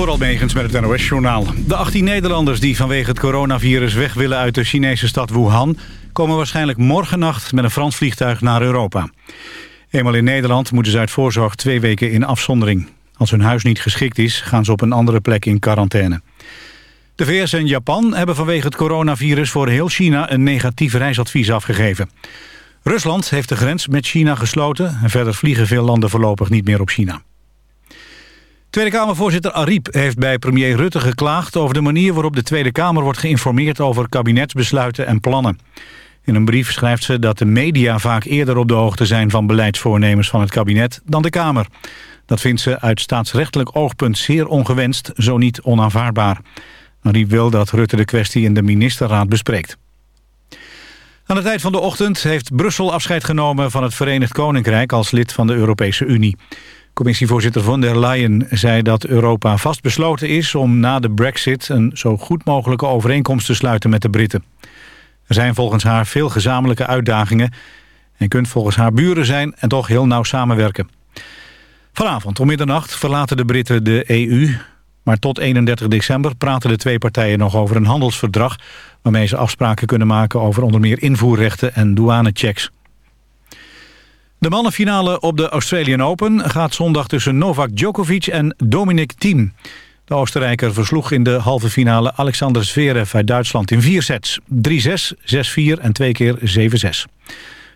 Door Almegens met het NOS-journaal. De 18 Nederlanders die vanwege het coronavirus weg willen uit de Chinese stad Wuhan... komen waarschijnlijk morgennacht met een Frans vliegtuig naar Europa. Eenmaal in Nederland moeten ze uit voorzorg twee weken in afzondering. Als hun huis niet geschikt is, gaan ze op een andere plek in quarantaine. De VS en Japan hebben vanwege het coronavirus voor heel China... een negatief reisadvies afgegeven. Rusland heeft de grens met China gesloten... en verder vliegen veel landen voorlopig niet meer op China. Tweede Kamervoorzitter Ariep heeft bij premier Rutte geklaagd... over de manier waarop de Tweede Kamer wordt geïnformeerd... over kabinetsbesluiten en plannen. In een brief schrijft ze dat de media vaak eerder op de hoogte zijn... van beleidsvoornemens van het kabinet dan de Kamer. Dat vindt ze uit staatsrechtelijk oogpunt zeer ongewenst... zo niet onaanvaardbaar. Ariep wil dat Rutte de kwestie in de ministerraad bespreekt. Aan het eind van de ochtend heeft Brussel afscheid genomen van het Verenigd Koninkrijk als lid van de Europese Unie. Commissievoorzitter von der Leyen zei dat Europa vastbesloten is om na de brexit een zo goed mogelijke overeenkomst te sluiten met de Britten. Er zijn volgens haar veel gezamenlijke uitdagingen en kunt volgens haar buren zijn en toch heel nauw samenwerken. Vanavond om middernacht verlaten de Britten de EU, maar tot 31 december praten de twee partijen nog over een handelsverdrag waarmee ze afspraken kunnen maken over onder meer invoerrechten en douanechecks. De mannenfinale op de Australian Open gaat zondag tussen Novak Djokovic en Dominic Thiem. De Oostenrijker versloeg in de halve finale Alexander Zverev uit Duitsland in vier sets. 3-6, 6-4 en twee keer 7-6.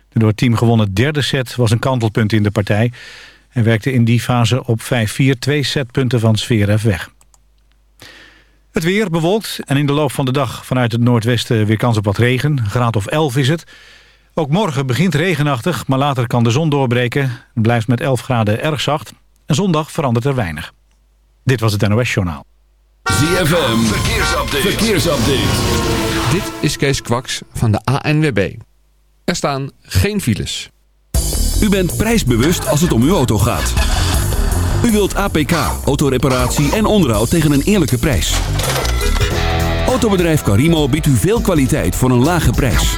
De door Thiem gewonnen derde set was een kantelpunt in de partij... en werkte in die fase op 5-4 twee setpunten van Zverev weg. Het weer bewolkt en in de loop van de dag vanuit het noordwesten weer kans op wat regen. graad of 11 is het. Ook morgen begint regenachtig, maar later kan de zon doorbreken. Het blijft met 11 graden erg zacht. En zondag verandert er weinig. Dit was het NOS Journaal. ZFM, verkeersupdate. verkeersupdate. Dit is Kees Kwaks van de ANWB. Er staan geen files. U bent prijsbewust als het om uw auto gaat. U wilt APK, autoreparatie en onderhoud tegen een eerlijke prijs. Autobedrijf Carimo biedt u veel kwaliteit voor een lage prijs.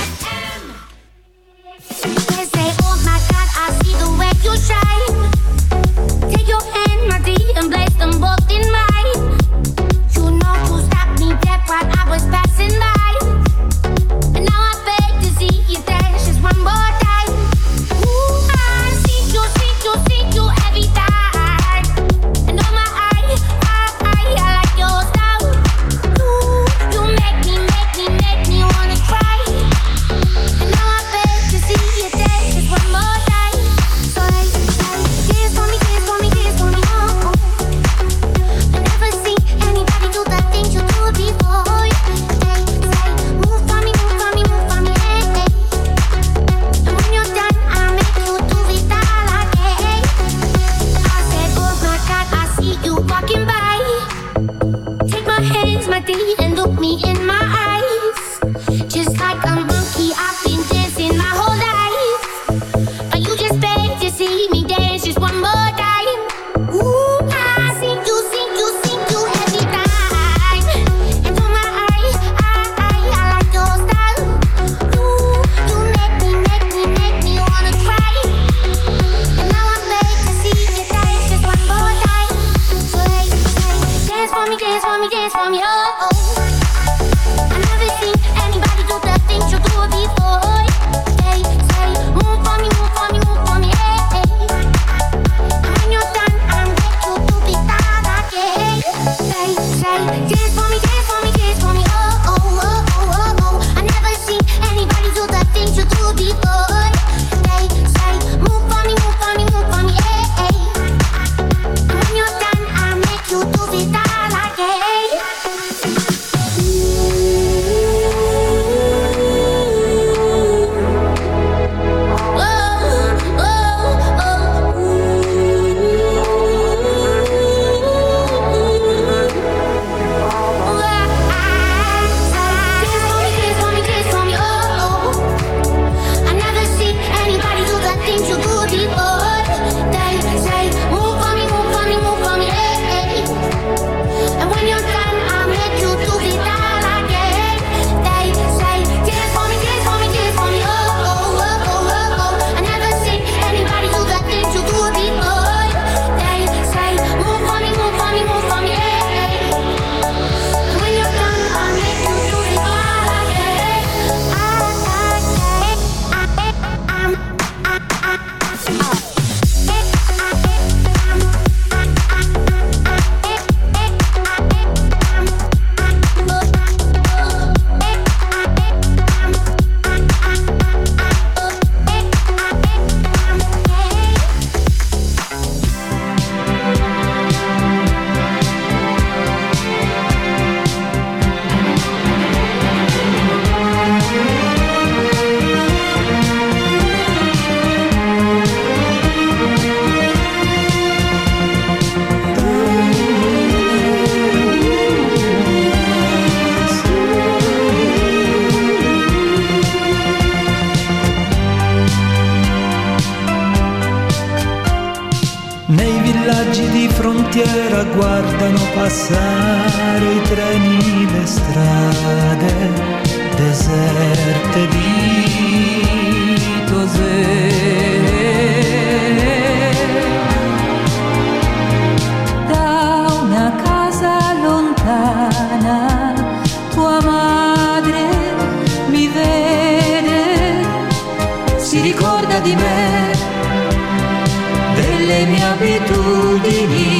Dance for me, dance villaggi di frontiera guardano passare i treni, le strade deserte di Tosè. abitudini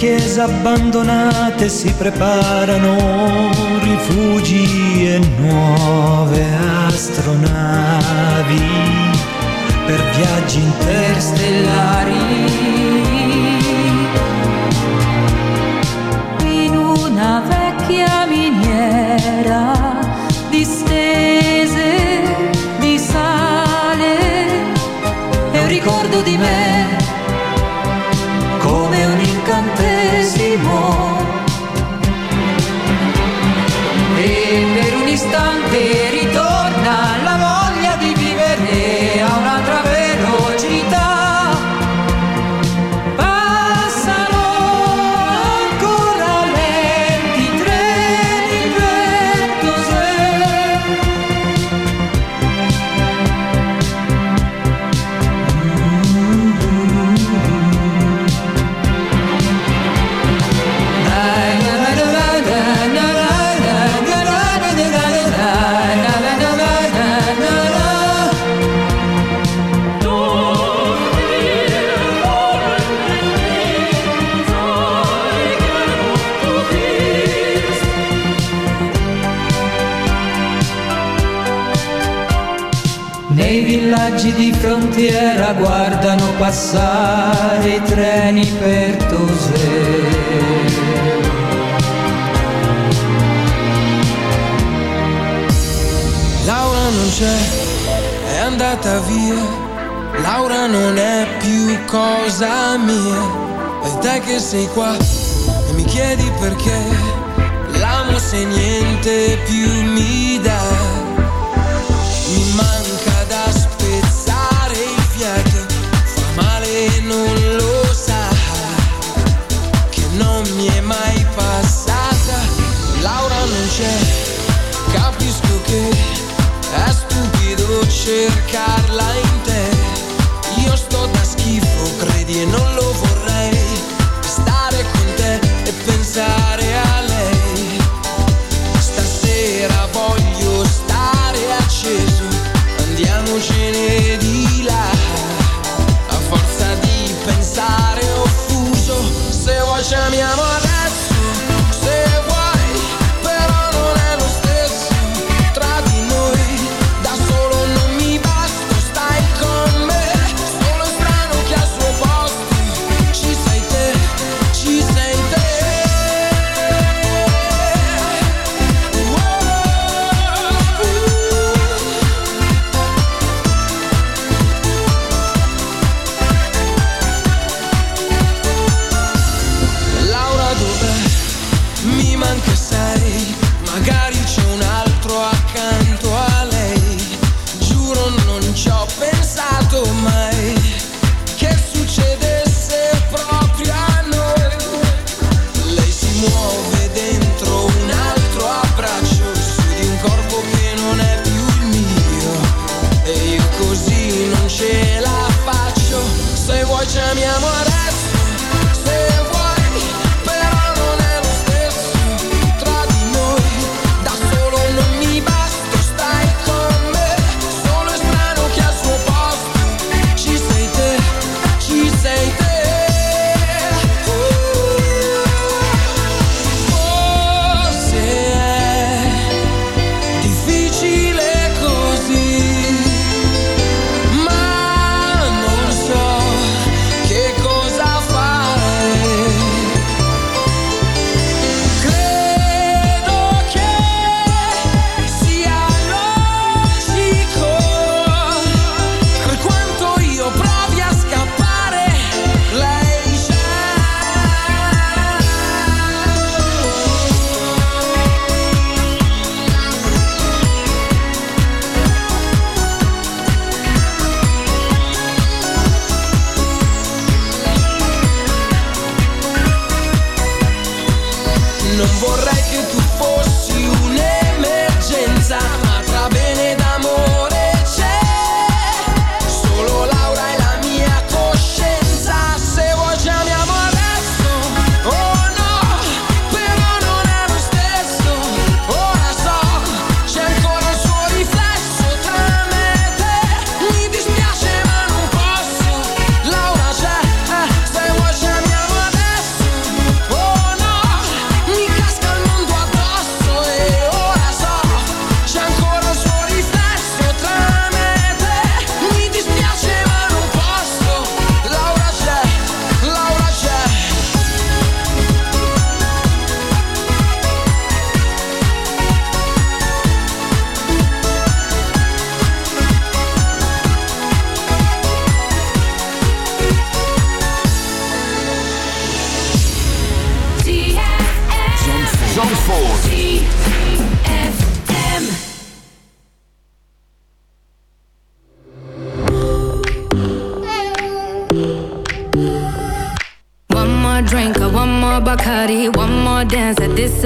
chiese abbandonate si preparano rifugi e nuove astronavi per viaggi interstellari. passare i treni per Tosè. Laura non c'è, è andata via. Laura non è più cosa mia. E te che sei qua e mi chiedi perché l'amo se niente più mi dà ser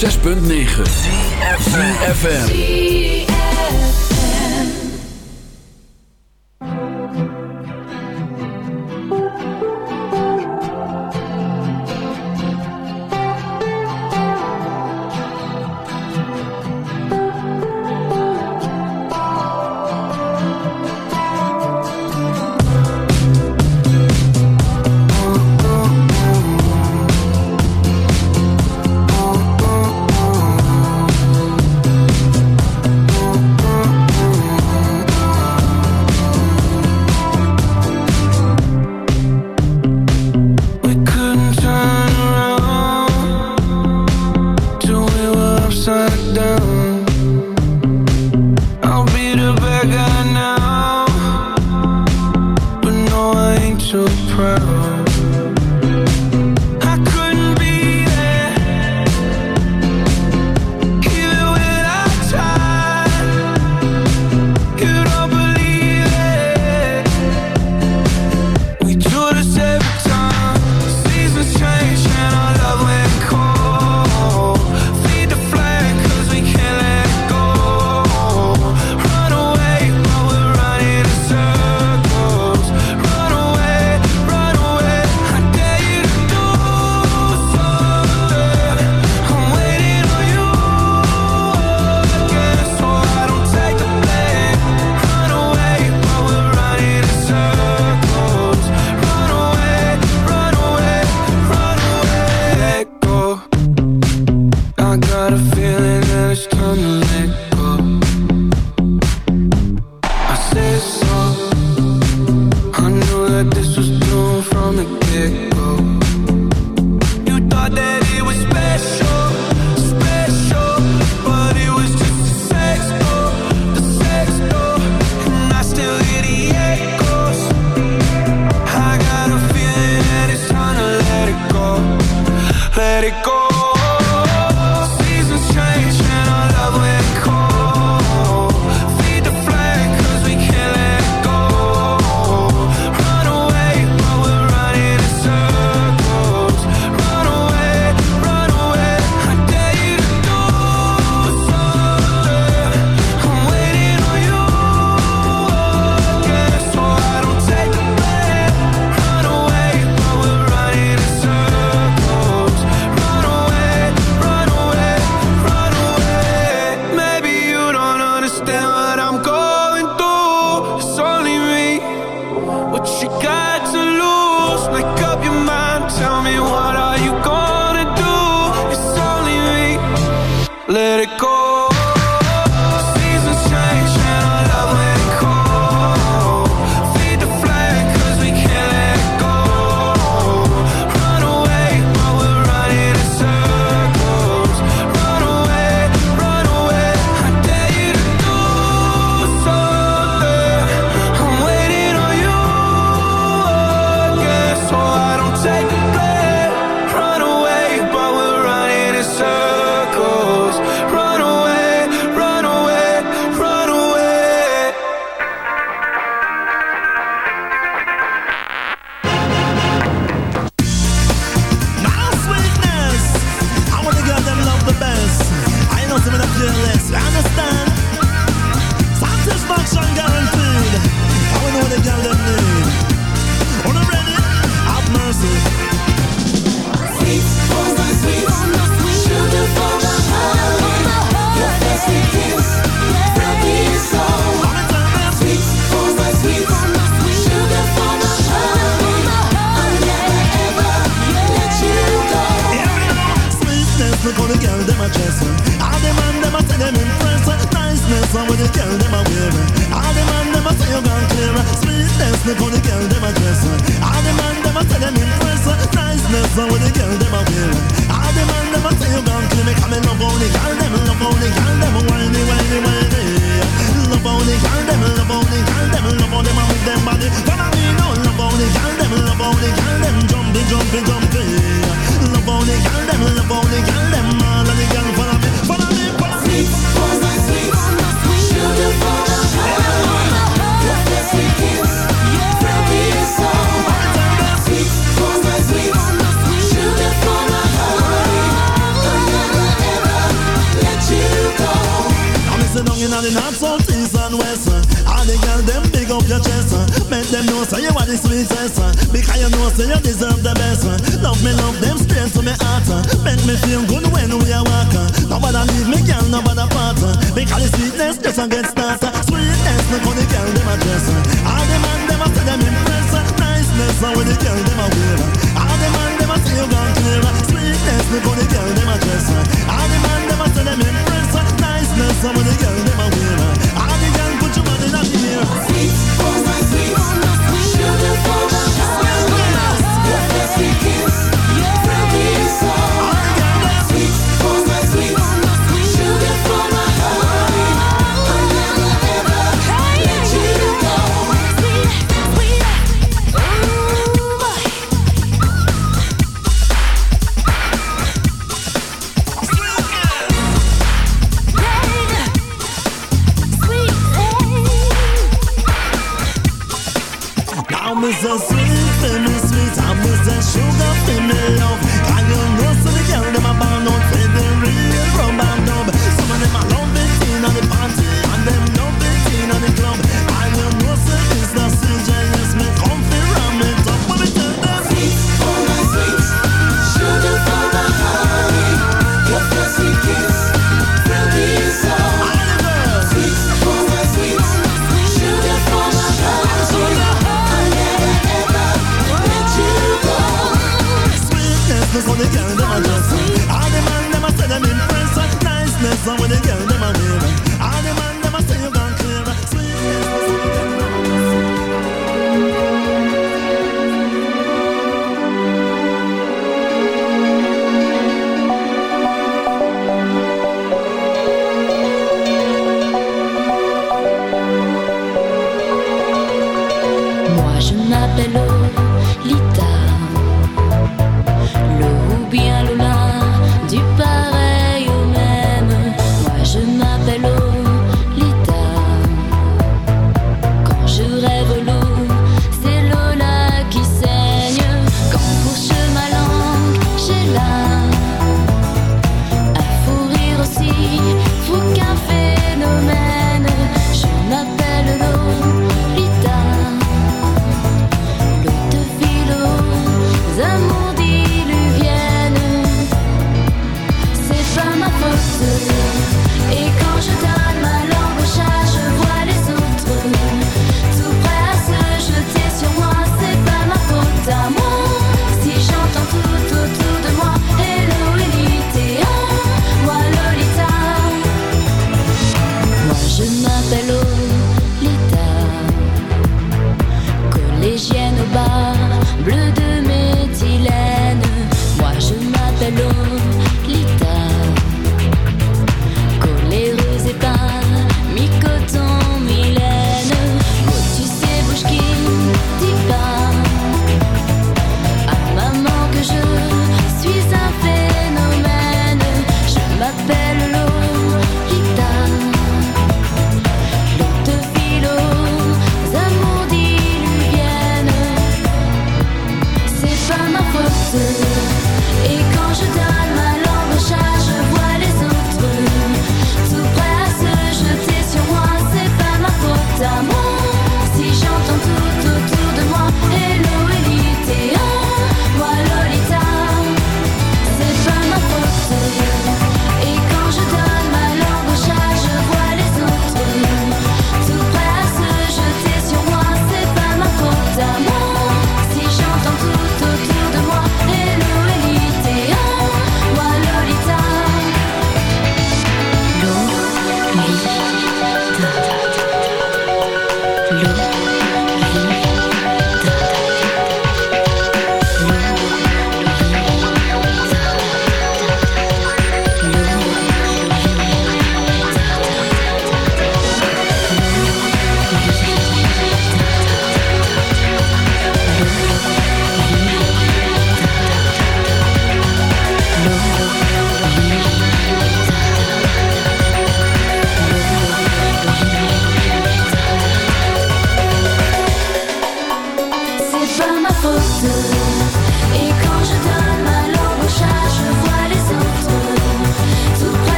106.9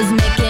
was making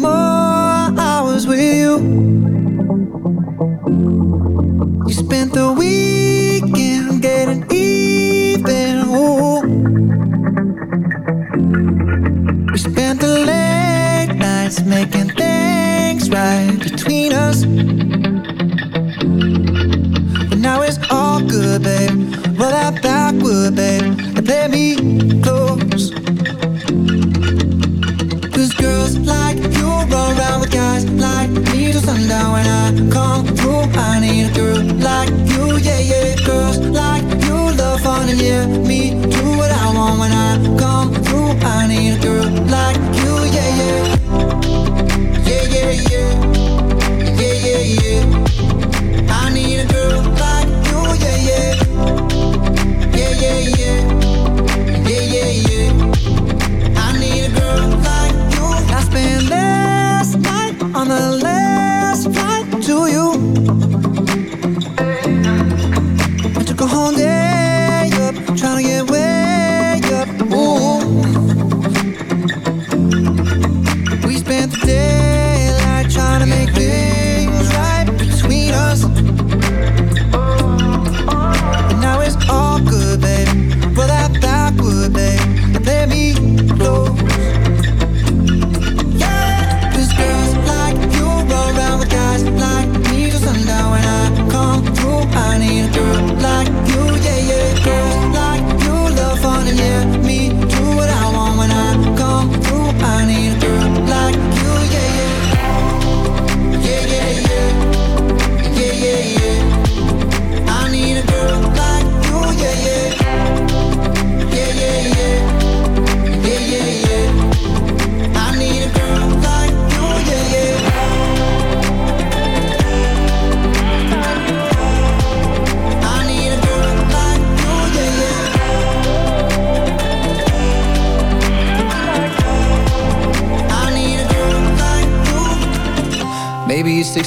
more hours with you. You spent the weekend getting even. Ooh. We spent the late nights making things right between us. And now it's all good, babe. Roll that backwood, babe, and play me. need a girl like you, yeah, yeah. Girls like you love fun and yeah, me do what I want when I come through. I need a girl like you.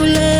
you let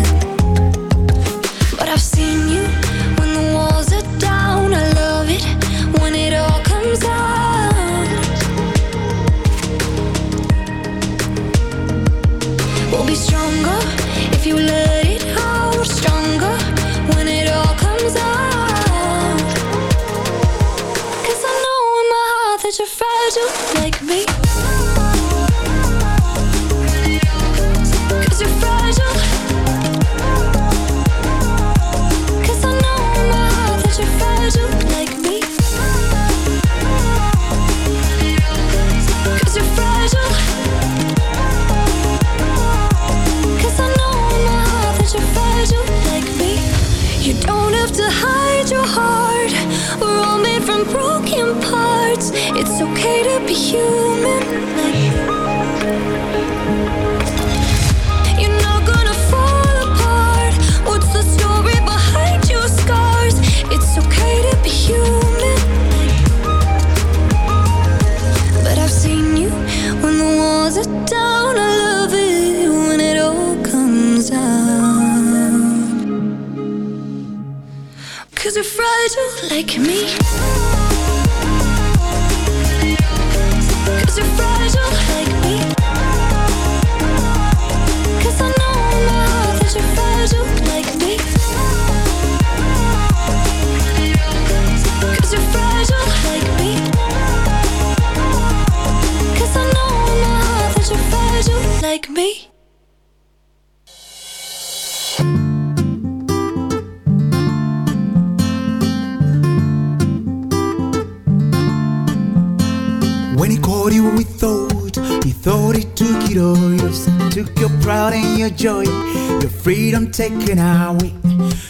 Taken away.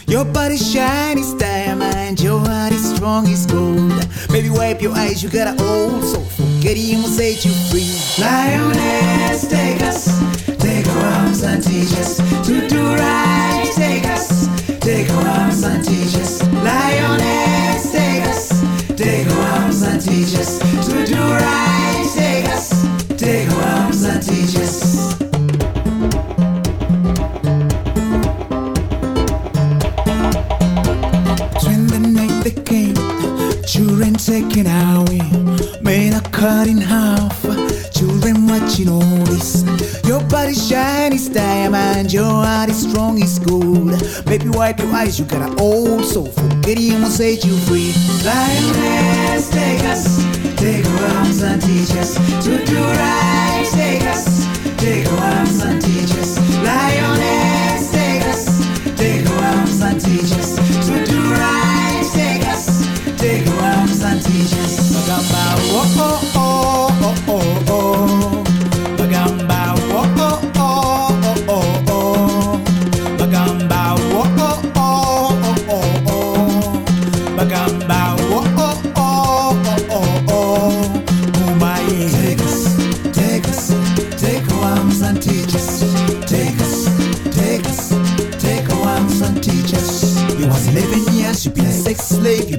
Your body's shiny as diamond, your heart is strong as gold. Baby, wipe your eyes, you got an old soul. Forget him will set you free. Lioness, take us, take our arms and teach us to do right. Take us, take our arms and teach us. Lioness, take us, take our arms and teach us taken away, men are cut in half, children watching all this. Your body shiny as diamond, your heart is strong as gold. Baby, wipe your eyes, you got an old soul. Forget him will set you free. Lioness, take us, take our arms and teach us to do right. Take us, take our arms and teach us. Lioness, take us, take our arms and teach us about. Whoa,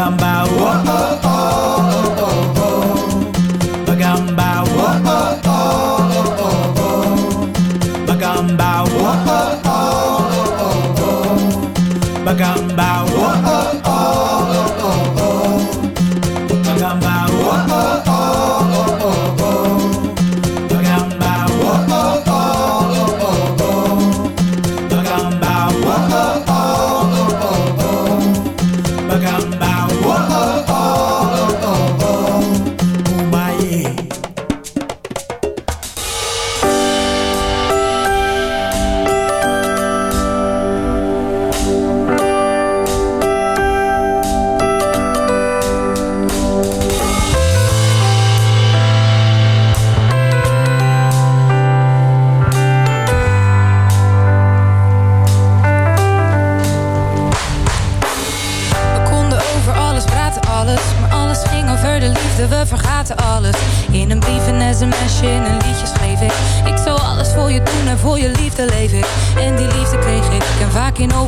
us. Magamba, oh oh oh oh oh oh. Magamba, oh oh oh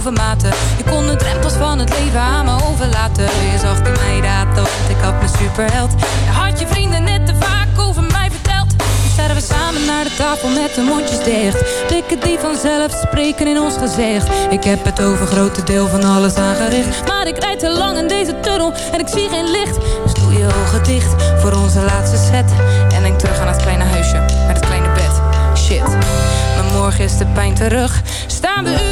Je kon de drempels van het leven aan me overlaten. Je zag in mij dat, want ik had mijn superheld. Je had je vrienden net te vaak over mij verteld. Nu staan we samen naar de tafel met de mondjes dicht. Blikken die vanzelf spreken in ons gezicht. Ik heb het over grote deel van alles aangericht. Maar ik rijd te lang in deze tunnel en ik zie geen licht. Dus doe je ogen dicht voor onze laatste set. En denk terug aan het kleine huisje met het kleine bed. Shit, maar morgen is de pijn terug. Staan we